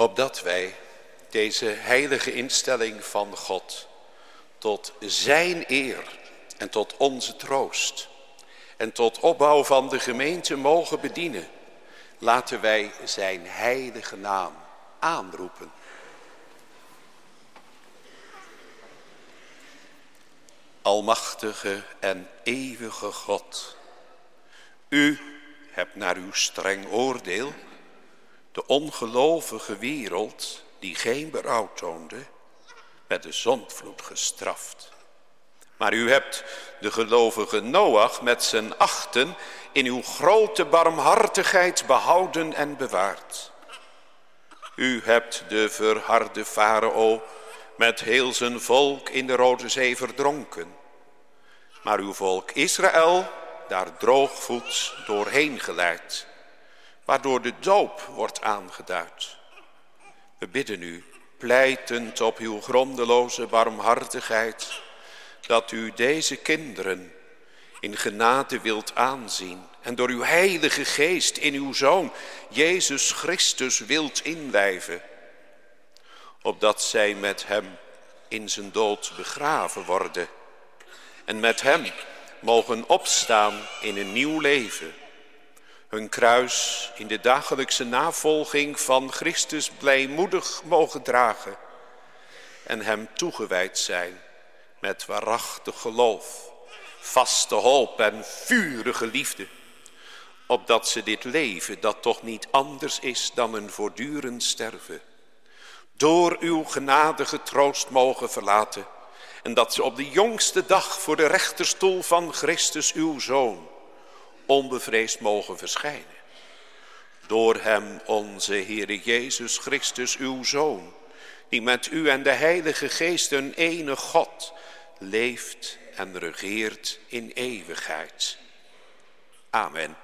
Opdat wij deze heilige instelling van God tot zijn eer en tot onze troost en tot opbouw van de gemeente mogen bedienen, laten wij zijn heilige naam aanroepen. Almachtige en eeuwige God, u hebt naar uw streng oordeel de ongelovige wereld die geen berouw toonde, met de zondvloed gestraft. Maar u hebt de gelovige Noach met zijn achten in uw grote barmhartigheid behouden en bewaard. U hebt de verharde farao met heel zijn volk in de Rode Zee verdronken. Maar uw volk Israël daar droogvoets doorheen geleid, waardoor de doop wordt aangeduid. We bidden u, pleitend op uw grondeloze barmhartigheid, dat u deze kinderen in genade wilt aanzien en door uw heilige geest in uw Zoon, Jezus Christus, wilt inlijven, opdat zij met hem in zijn dood begraven worden en met hem mogen opstaan in een nieuw leven. Hun kruis in de dagelijkse navolging van Christus blijmoedig mogen dragen en hem toegewijd zijn met waarachtig geloof, vaste hoop en vurige liefde, opdat ze dit leven, dat toch niet anders is dan een voortdurend sterven, door uw genadige troost mogen verlaten en dat ze op de jongste dag voor de rechterstoel van Christus uw Zoon onbevreesd mogen verschijnen. Door hem onze Heere Jezus Christus uw Zoon, die met u en de Heilige Geest een ene God leeft en regeert in eeuwigheid. Amen.